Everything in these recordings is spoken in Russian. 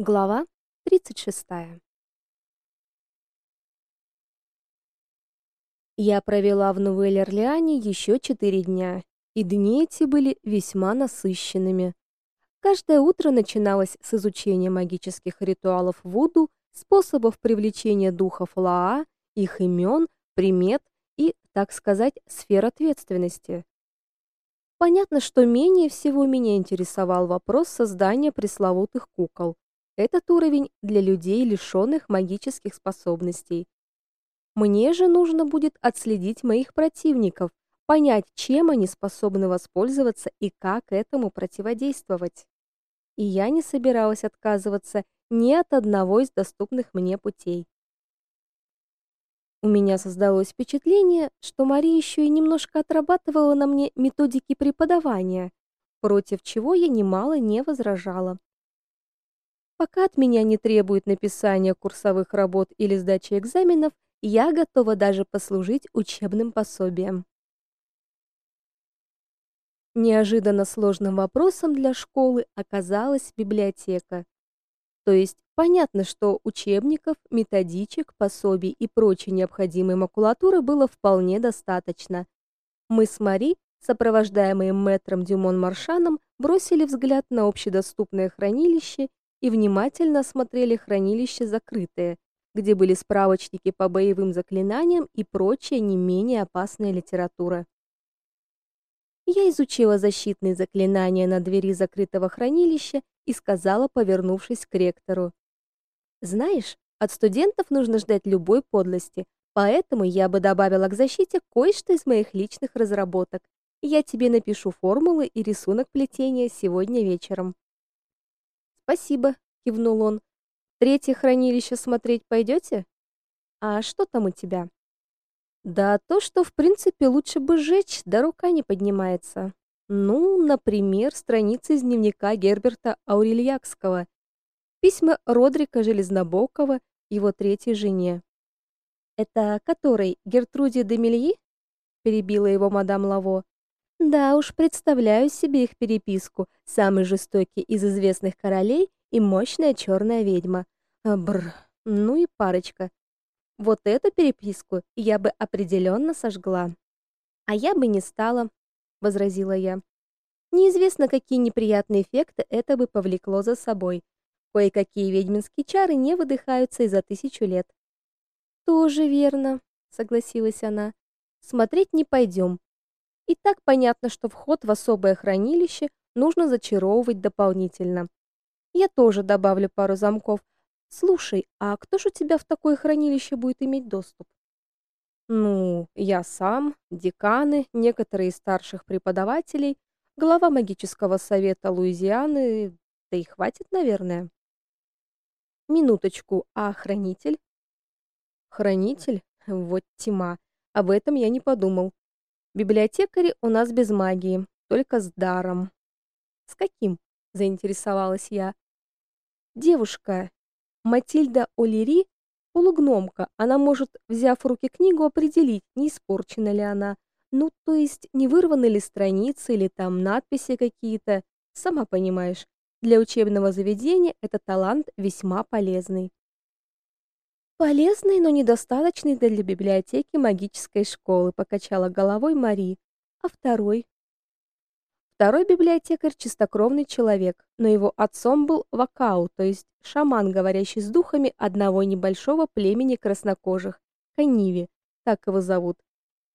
Глава 36. Я провела в Нуэль-Орлеане еще четыре дня, и дни эти были весьма насыщенными. Каждое утро начиналось с изучения магических ритуалов вуду, способов привлечения духов Лаа, их имен, примет и, так сказать, сфер ответственности. Понятно, что менее всего меня интересовал вопрос создания пресловутых кукол. Этот уровень для людей, лишённых магических способностей. Мне же нужно будет отследить моих противников, понять, чем они способны воспользоваться и как этому противодействовать. И я не собиралась отказываться ни от одного из доступных мне путей. У меня создалось впечатление, что Мария еще и немножко отрабатывала на мне методики преподавания, против чего я немало не возражала. Пока от меня не требует написания курсовых работ или сдачи экзаменов, я готова даже послужить учебным пособием. Неожиданно сложным вопросом для школы оказалась библиотека. То есть понятно, что учебников, методичек, пособий и прочей необходимой макулатуры было вполне достаточно. Мы с Мари, сопровождаемые мэтром Дюмон Маршаном, бросили взгляд на общедоступное хранилище и внимательно осмотрели хранилище закрытое, где были справочники по боевым заклинаниям и прочая не менее опасная литература. Я изучила защитные заклинания на двери закрытого хранилища и сказала, повернувшись к ректору: "Знаешь, от студентов нужно ждать любой подлости, поэтому я бы добавила к защите кое-что из моих личных разработок. Я тебе напишу формулы и рисунок плетения сегодня вечером". Спасибо, кивнул он. Третье хранилище смотреть пойдете? А что там у тебя? Да то, что в принципе лучше бы сжечь, да рука не поднимается. Ну, например, страницы из дневника Герберта Аурельякского, письма Родрика Железнобокова его третьей жене. Это которой Гертруде де Мельи? перебила его мадам Лаво. Да уж, представляю себе их переписку. Самый жестокий из известных королей и мощная черная ведьма. А, бр. Ну и парочка. Вот эту переписку я бы определенно сожгла. А я бы не стала, возразила я. Неизвестно, какие неприятные эффекты это бы повлекло за собой. Кое-какие ведьминские чары не выдыхаются и за тысячу лет. Тоже верно, согласилась она. Смотреть не пойдем. И так понятно, что вход в особое хранилище нужно зачаровывать дополнительно. Я тоже добавлю пару замков. Слушай, а кто ж у тебя в такое хранилище будет иметь доступ? Ну, я сам, деканы, некоторые из старших преподавателей, глава магического совета Луизианы, да и хватит, наверное. Минуточку, а хранитель? Хранитель? Вот тьма. Об этом я не подумал. Библиотекари у нас без магии, только с даром. С каким? заинтересовалась я. Девушка Матильда Олери полугномка. Она может, взяв в руки книгу, определить, не испорчена ли она. Ну, то есть, не вырваны ли страницы или там надписи какие-то. Сама понимаешь, для учебного заведения этот талант весьма полезный. Полезный, но недостаточный для библиотеки магической школы, покачала головой Мари. А второй? Второй библиотекарь чистокровный человек, но его отцом был Вакау, то есть шаман, говорящий с духами одного небольшого племени краснокожих, Каниви, так его зовут.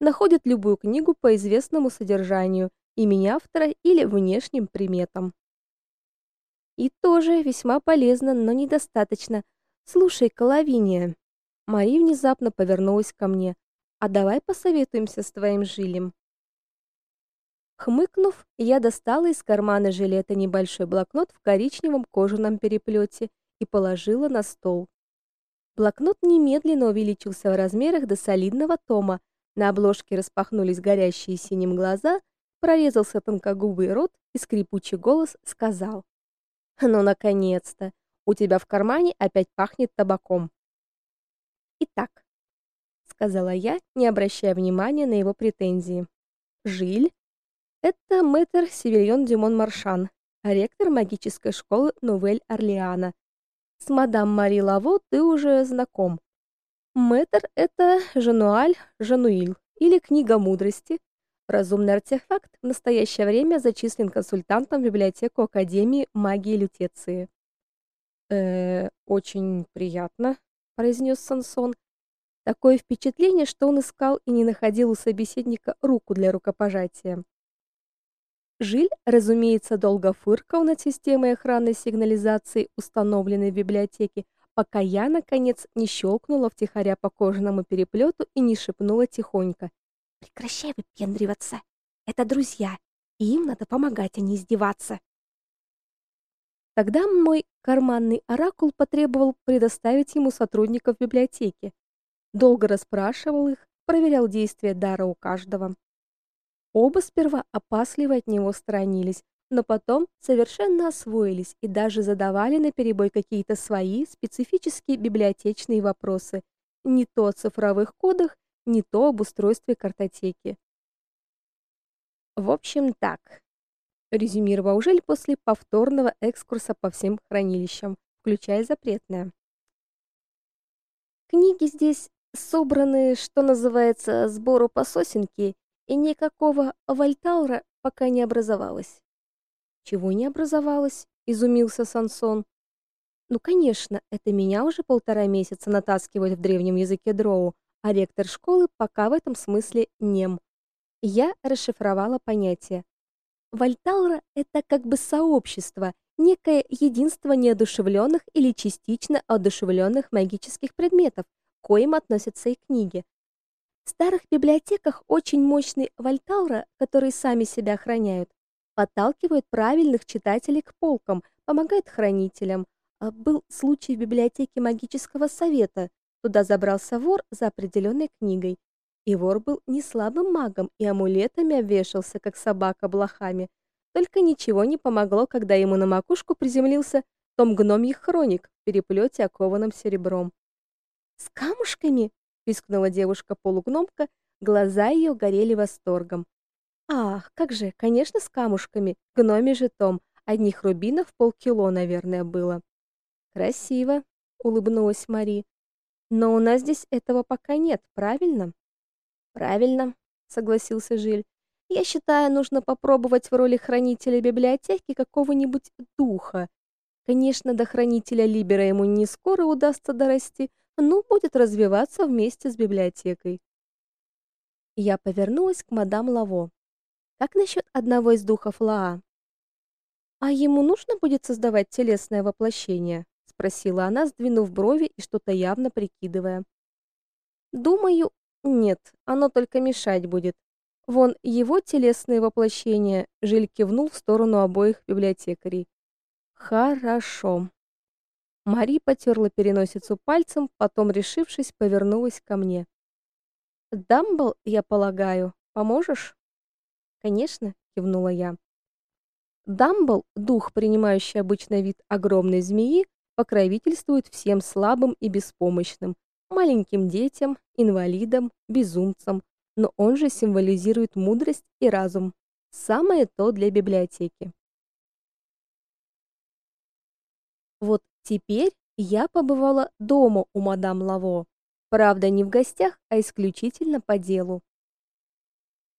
Находит любую книгу по известному содержанию, имени автора или внешним приметам. И тоже весьма полезно, но недостаточно. Слушай, Коловиния. Мари внезапно повернулась ко мне. А давай посоветуемся с твоим жилем. Хмыкнув, я достала из кармана жилета небольшой блокнот в коричневом кожаном переплете и положила на стол. Блокнот немедленно увеличился в размерах до солидного тома. На обложке распахнулись горящие синим глаза, прорезался тонкогубый рот и скрипучий голос сказал: "Ну наконец-то! У тебя в кармане опять пахнет табаком". Итак, сказала я, не обращая внимания на его претензии. Жиль это мэтр Севильон Дюмон Маршан, ректор магической школы Новель-Орлеана. С мадам Мари Лаво ты уже знаком. Мэтр это Жануаль Жануиль или книга мудрости. Разумный артефакт в настоящее время зачислен консультантом в библиотеку Академии магии Лютеции. Э, очень приятно, произнес Сансон. Такое впечатление, что он искал и не находил у собеседника руку для рукопожатия. Жиль, разумеется, долго фыркал над системой охранной сигнализации, установленной в библиотеке, пока я наконец не щелкнула втихаря по кожаному переплету и не шепнула тихонько: "Прекращай выпендриваться. Это друзья, и им надо помогать, а не издеваться". Тогда мой карманный оракул потребовал предоставить ему сотрудников библиотеки. Долго расспрашивал их, проверял действие дара у каждого. Оба сперва опасливо от него сторонились, но потом совершенно освоились и даже задавали наперебой какие-то свои специфические библиотечные вопросы, не то о цифровых кодах, не то об устройстве картотеки. В общем, так. Резюмировал Ужель после повторного экскурса по всем хранилищам, включая запретное. Книги здесь собраны, что называется, сбору по сосенке, и никакого Вальтаура пока не образовалось. Чего не образовалось? изумился Сансон. Ну, конечно, это меня уже полтора месяца натаскивают в древнем языке дроу, а ректор школы пока в этом смысле нем. Я расшифровала понятие. Вальтаура это как бы сообщество, некое единство неодушевленных или частично одушевленных магических предметов, к коим относятся и книги. В старых библиотеках очень мощный вальтаура, которые сами себя охраняют, подталкивают правильных читателей к полкам, помогают хранителям. А был случай в библиотеке магического совета. Туда забрался вор за определенной книгой. И вор был не слабым магом и амулетами обвешался, как собака блохами. Только ничего не помогло, когда ему на макушку приземлился том гномьих хроник в переплете, окованном серебром. С камушками пискнула девушка-полугномка, глаза ее горели восторгом. Ах, как же, конечно, с камушками. Гноми же том, одних рубинов полкило, наверное, было. Красиво, улыбнулась Мари. Но у нас здесь этого пока нет, правильно? Правильно, согласился Жиль. Я считаю, нужно попробовать в роли хранителя библиотеки какого-нибудь духа. Конечно, до хранителя Либера ему не скоро удастся дорасти, ну, будет развиваться вместе с библиотекой. Я повернулась к мадам Лаво. Как насчет одного из духов Лаа? А ему нужно будет создавать телесное воплощение, спросила она, сдвинув брови и что-то явно прикидывая. Думаю, нет, оно только мешать будет. Вон его телесное воплощение, Жиль кивнул в сторону обоих библиотекарей. Хорошо. Мари потерла переносицу пальцем, потом, решившись, повернулась ко мне. Дамбл, я полагаю, поможешь? Конечно, кивнула я. Дамбл, дух, принимающий обычный вид огромной змеи, покровительствует всем слабым и беспомощным, маленьким детям, инвалидам, безумцам, но он же символизирует мудрость и разум. Самое то для библиотеки. Вот Теперь я побывала дома у мадам Лаво. Правда, не в гостях, а исключительно по делу.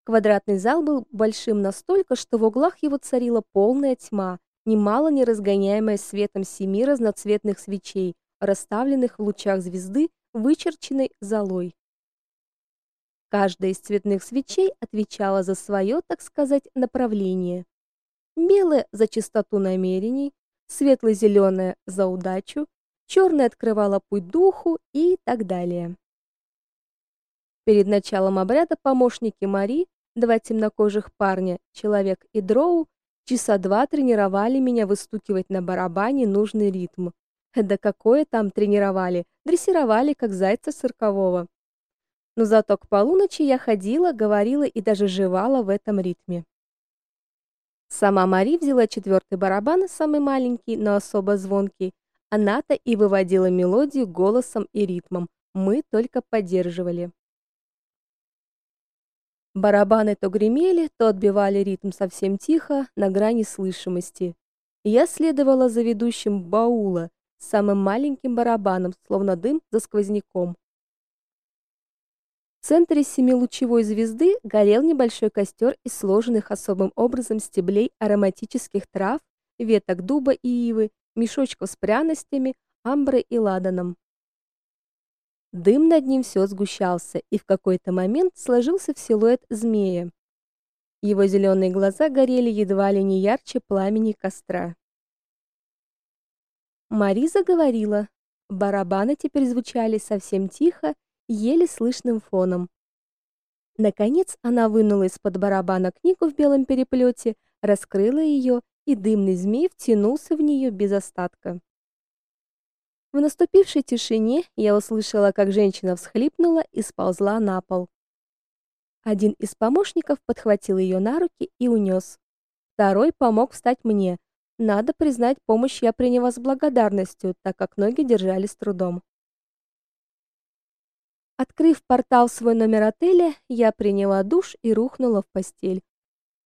Квадратный зал был большим настолько, что в углах его царила полная тьма, немало не разгоняемая светом семи разноцветных свечей, расставленных в лучах звезды, вычерченной золой. Каждая из цветных свечей отвечала за свое, так сказать, направление. Белая за чистоту намерений, светло-зеленая за удачу, черная открывала путь духу и так далее. Перед началом обряда помощники Мари, два темнокожих парня, человек и дроу, часа два тренировали меня выстукивать на барабане нужный ритм. Да какое там тренировали, дрессировали как зайца циркового. Но зато к полуночи я ходила, говорила и даже жевала в этом ритме. Сама Мари взяла четвертый барабан, самый маленький, но особо звонкий. Она-то и выводила мелодию голосом и ритмом. Мы только поддерживали. Барабаны то гремели, то отбивали ритм совсем тихо, на грани слышимости. Я следовала за ведущим баула, самым маленьким барабаном, словно дым за сквозняком. В центре семилучевой звезды горел небольшой костер из сложенных особым образом стеблей ароматических трав, веток дуба и ивы, мешочков с пряностями, амбры и ладаном. Дым над ним все сгущался, и в какой-то момент сложился в силуэт змея. Его зеленые глаза горели едва ли не ярче пламени костра. Мариза говорила. Барабаны теперь звучали совсем тихо, еле слышным фоном. Наконец она вынула из-под барабана книгу в белом переплете, раскрыла ее, и дымный змей втянулся в нее без остатка. В наступившей тишине я услышала, как женщина всхлипнула и сползла на пол. Один из помощников подхватил ее на руки и унес. Второй помог встать мне. Надо признать, помощь я приняла с благодарностью, так как ноги держали с трудом. Открыв портал в свой номер отеля, я приняла душ и рухнула в постель.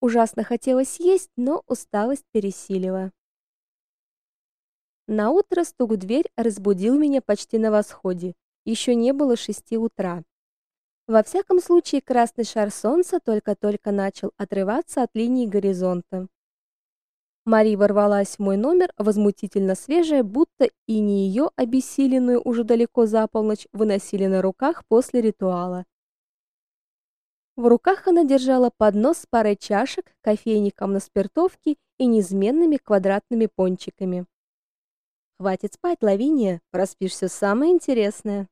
Ужасно хотелось есть, но усталость пересилила. На утро стук в дверь разбудил меня почти на восходе. Еще не было шести утра. Во всяком случае, красный шар солнца только-только начал отрываться от линии горизонта. Мари ворвалась в мой номер, возмутительно свежая, будто и не ее обессиленную уже далеко за полночь выносили на руках после ритуала. В руках она держала поднос с парой чашек, кофейником на спиртовке и неизменными квадратными пончиками. Хватит спать, Лавиния, проспишь все самое интересное.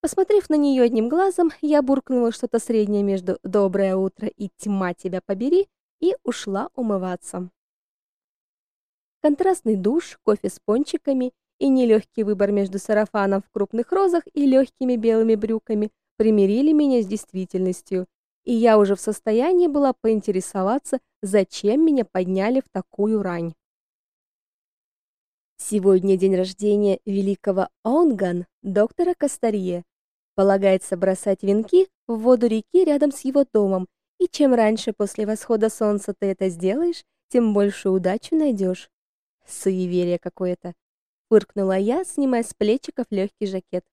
Посмотрев на нее одним глазом, я буркнула что-то среднее между доброе утро и тьма тебя побери и ушла умываться. Контрастный душ, кофе с пончиками и нелегкий выбор между сарафаном в крупных розах и легкими белыми брюками примирили меня с действительностью, и я уже в состоянии была поинтересоваться, зачем меня подняли в такую рань. Сегодня день рождения великого Онган, доктора Кастарье. Полагается бросать венки в воду реки рядом с его домом, и чем раньше после восхода солнца ты это сделаешь, тем больше удачу найдешь. Суеверие какое-то. Фыркнула я, снимая с плечиков легкий жакет.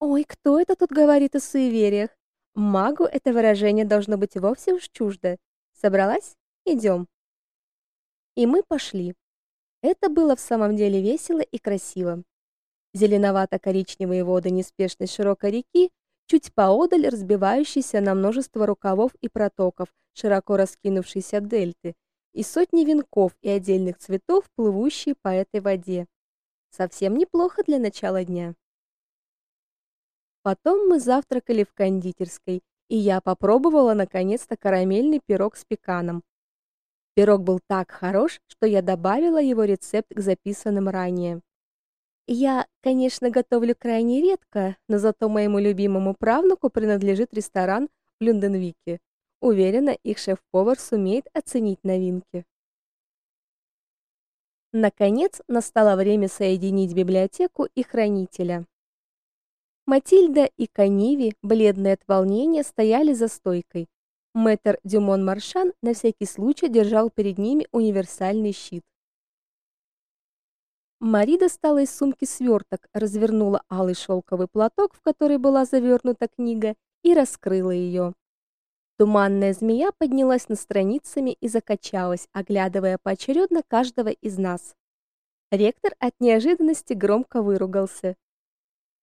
Ой, кто это тут говорит о суевериях? Магу это выражение должно быть вовсе уж чуждо. Собралась? Идем. И мы пошли. Это было в самом деле весело и красиво. Зеленовато-коричневые воды неспешной широкой реки, чуть поодаль разбивающиеся на множество рукавов и протоков, широко раскинувшиеся дельты, и сотни венков и отдельных цветов, плывущие по этой воде. Совсем неплохо для начала дня. Потом мы завтракали в кондитерской, и я попробовала наконец-то карамельный пирог с пеканом, Пирог был так хорош, что я добавила его рецепт к записанным ранее. Я, конечно, готовлю крайне редко, но зато моему любимому правнуку принадлежит ресторан в Люнденвике. Уверена, их шеф-повар сумеет оценить новинки. Наконец, настало время соединить библиотеку и хранителя. Матильда и Каниви, бледные от волнения, стояли за стойкой. Мэтр Дюмон Маршан на всякий случай держал перед ними универсальный щит. Мари достала из сумки сверток, развернула алый шелковый платок, в который была завернута книга, и раскрыла ее. Туманная змея поднялась над страницами и закачалась, оглядывая поочередно каждого из нас. Ректор от неожиданности громко выругался.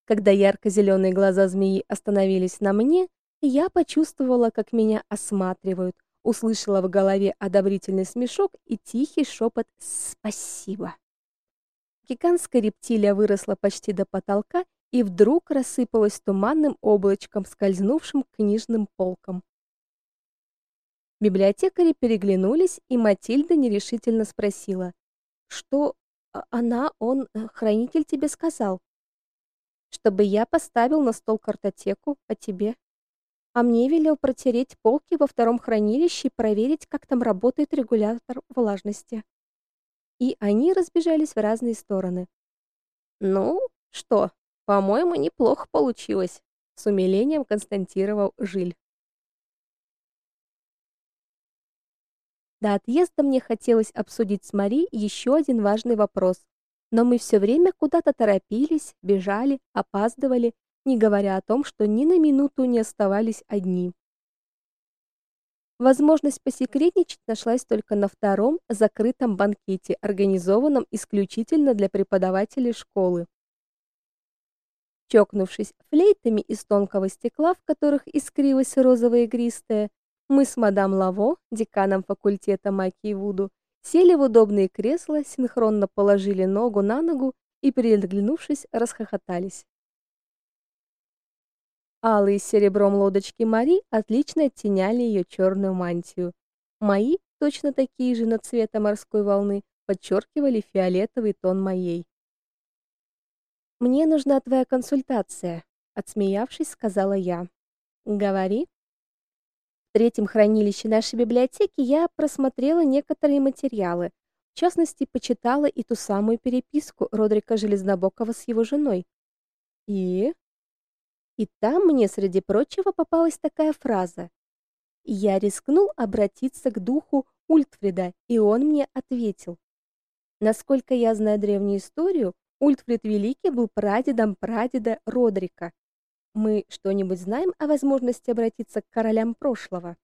Когда ярко зеленые глаза змеи остановились на мне, я почувствовала, как меня осматривают, услышала в голове одобрительный смешок и тихий шепот «Спасибо». Гигантская рептилия выросла почти до потолка и вдруг рассыпалась туманным облачком, скользнувшим к книжным полкам. Библиотекари переглянулись, и Матильда нерешительно спросила: "Что а, она, он, э, хранитель тебе сказал? Чтобы я поставил на стол картотеку, а тебе?" а мне велел протереть полки во втором хранилище и проверить, как там работает регулятор влажности. И они разбежались в разные стороны. Ну, что, по-моему, неплохо получилось, с умилением констатировал Жиль. До отъезда мне хотелось обсудить с Мари еще один важный вопрос. но мы все время куда-то торопились, бежали, опаздывали, не говоря о том, что ни на минуту не оставались одни. Возможность посекретничать нашлась только на втором закрытом банкете, организованном исключительно для преподавателей школы. Чокнувшись флейтами из тонкого стекла, в которых искрилось розовое игристое, мы с мадам Лаво, деканом факультета магии Вуду, сели в удобные кресла, синхронно положили ногу на ногу и, переглянувшись, расхохотались. Алые с серебром лодочки Мари отлично оттеняли ее черную мантию. Мои, точно такие же на цвета морской волны, подчеркивали фиолетовый тон моей. Мне нужна твоя консультация, отсмеявшись, сказала я. Говори третьем хранилище нашей библиотеки я просмотрела некоторые материалы. В частности, почитала и ту самую переписку Родрика Железнобокова с его женой. И и там мне среди прочего попалась такая фраза. Я рискнул обратиться к духу Ультфрида, и он мне ответил: Насколько я знаю древнюю историю, Ультфрид Великий был прадедом прадеда Родрика, мы что-нибудь знаем о возможности обратиться к королям прошлого?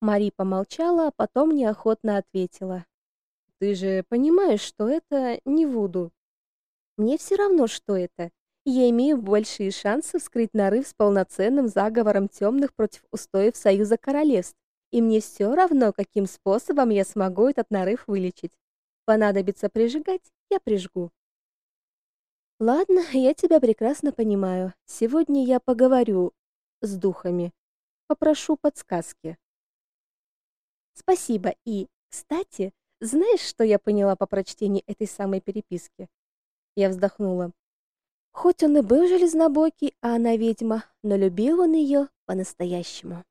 Мари помолчала, а потом неохотно ответила: Ты же понимаешь, что это не вуду. Мне все равно, что это. Я имею большие шансы вскрыть нарыв с полноценным заговором темных против устоев Союза королевств. И мне все равно, каким способом я смогу этот нарыв вылечить. Понадобится прижигать, я прижгу. Ладно, я тебя прекрасно понимаю. Сегодня я поговорю с духами. Попрошу подсказки. Спасибо. И, кстати, знаешь, что я поняла по прочтении этой самой переписки? Я вздохнула. Хоть он и был железнобокий, а она ведьма, но любил он ее по-настоящему.